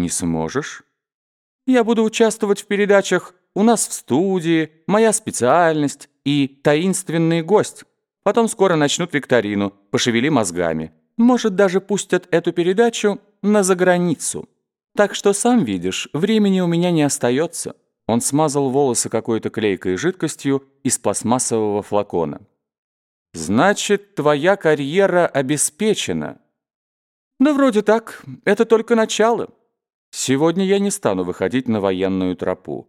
Не сможешь? Я буду участвовать в передачах «У нас в студии», «Моя специальность» и «Таинственный гость». Потом скоро начнут викторину «Пошевели мозгами». Может, даже пустят эту передачу на заграницу. Так что, сам видишь, времени у меня не остается». Он смазал волосы какой-то клейкой жидкостью из пластмассового флакона. «Значит, твоя карьера обеспечена?» «Да вроде так. Это только начало. Сегодня я не стану выходить на военную тропу.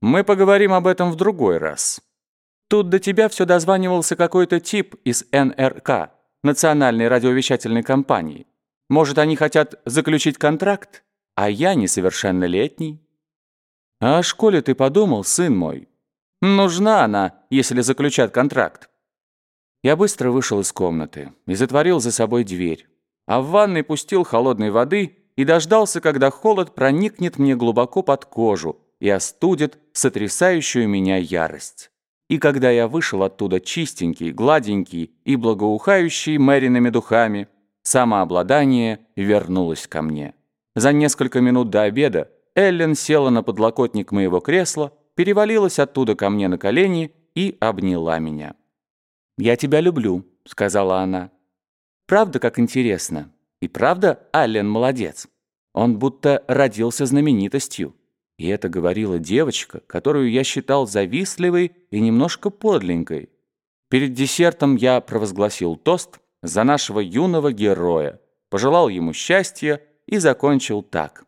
Мы поговорим об этом в другой раз. Тут до тебя все дозванивался какой-то тип из НРК, Национальной радиовещательной компании. Может, они хотят заключить контракт, а я несовершеннолетний?» «А о школе ты подумал, сын мой? Нужна она, если заключат контракт». Я быстро вышел из комнаты и затворил за собой дверь, а в ванной пустил холодной воды и дождался, когда холод проникнет мне глубоко под кожу и остудит сотрясающую меня ярость. И когда я вышел оттуда чистенький, гладенький и благоухающий Мэриными духами, самообладание вернулось ко мне. За несколько минут до обеда Эллен села на подлокотник моего кресла, перевалилась оттуда ко мне на колени и обняла меня. «Я тебя люблю», — сказала она. «Правда, как интересно? И правда, Аллен молодец? Он будто родился знаменитостью». И это говорила девочка, которую я считал завистливой и немножко подленькой. Перед десертом я провозгласил тост за нашего юного героя, пожелал ему счастья и закончил так.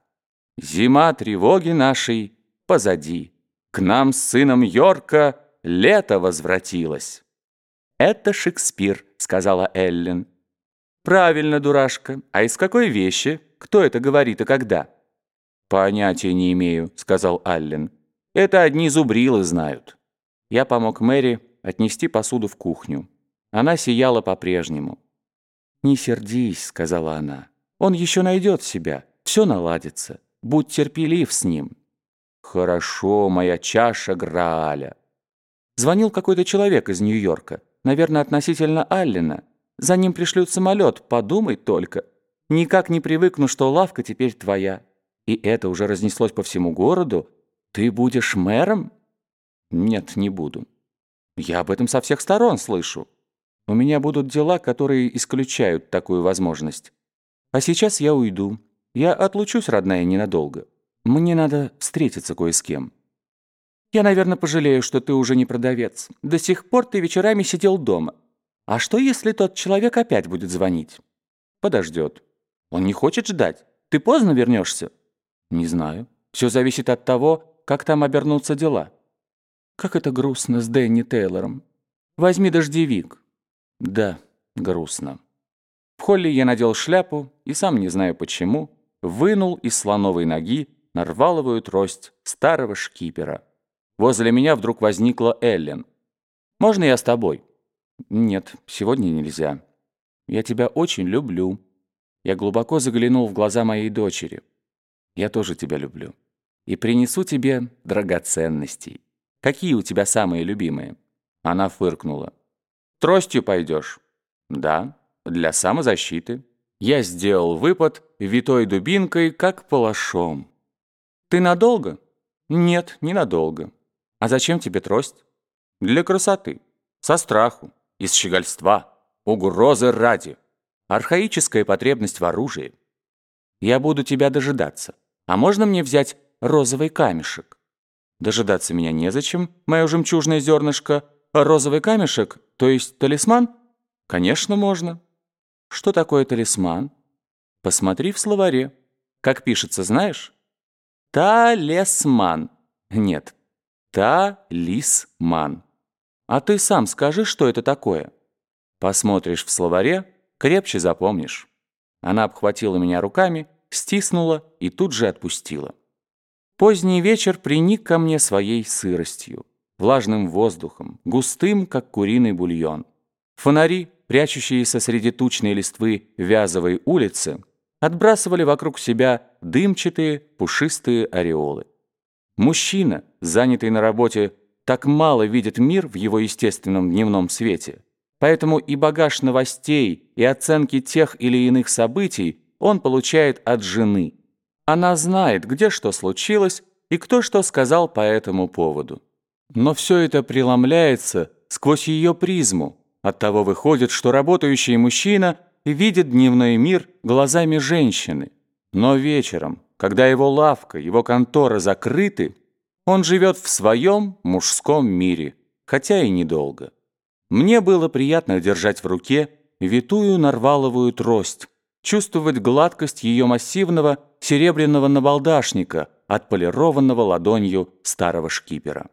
Зима тревоги нашей позади. К нам с сыном Йорка лето возвратилось. «Это Шекспир», — сказала Эллен. «Правильно, дурашка. А из какой вещи? Кто это говорит и когда?» «Понятия не имею», — сказал Аллен. «Это одни зубрилы знают». Я помог Мэри отнести посуду в кухню. Она сияла по-прежнему. «Не сердись», — сказала она. «Он еще найдет себя. Все наладится. Будь терпелив с ним». «Хорошо, моя чаша Грааля». Звонил какой-то человек из Нью-Йорка. Наверное, относительно Аллена. За ним пришлют самолет, подумай только. Никак не привыкну, что лавка теперь твоя. И это уже разнеслось по всему городу. Ты будешь мэром? Нет, не буду. Я об этом со всех сторон слышу. У меня будут дела, которые исключают такую возможность. А сейчас я уйду. Я отлучусь, родная, ненадолго. Мне надо встретиться кое с кем. Я, наверное, пожалею, что ты уже не продавец. До сих пор ты вечерами сидел дома. А что, если тот человек опять будет звонить? Подождет. Он не хочет ждать. Ты поздно вернешься? Не знаю. Все зависит от того, как там обернутся дела. Как это грустно с Дэнни Тейлором. Возьми дождевик. Да, грустно. В холле я надел шляпу и, сам не знаю почему, вынул из слоновой ноги нарваловую трость старого шкипера. Возле меня вдруг возникла Эллен. «Можно я с тобой?» «Нет, сегодня нельзя. Я тебя очень люблю». Я глубоко заглянул в глаза моей дочери. «Я тоже тебя люблю. И принесу тебе драгоценностей. Какие у тебя самые любимые?» Она фыркнула. «Тростью пойдешь?» «Да, для самозащиты». Я сделал выпад витой дубинкой, как палашом. «Ты надолго?» «Нет, ненадолго. А зачем тебе трость?» «Для красоты, со страху, из щегольства, угрозы ради. Архаическая потребность в оружии. Я буду тебя дожидаться. А можно мне взять розовый камешек?» «Дожидаться меня незачем, мое жемчужное зернышко. Розовый камешек, то есть талисман?» «Конечно, можно». Что такое талисман? Посмотри в словаре. Как пишется, знаешь? Талисман. Нет, талисман. А ты сам скажи, что это такое. Посмотришь в словаре, крепче запомнишь. Она обхватила меня руками, стиснула и тут же отпустила. Поздний вечер приник ко мне своей сыростью, влажным воздухом, густым, как куриный бульон. Фонари прячущиеся среди тучной листвы Вязовой улицы, отбрасывали вокруг себя дымчатые пушистые ореолы. Мужчина, занятый на работе, так мало видит мир в его естественном дневном свете, поэтому и багаж новостей, и оценки тех или иных событий он получает от жены. Она знает, где что случилось и кто что сказал по этому поводу. Но все это преломляется сквозь ее призму. Оттого выходит, что работающий мужчина видит дневной мир глазами женщины. Но вечером, когда его лавка, его контора закрыты, он живет в своем мужском мире, хотя и недолго. Мне было приятно держать в руке витую нарваловую трость, чувствовать гладкость ее массивного серебряного набалдашника, отполированного ладонью старого шкипера.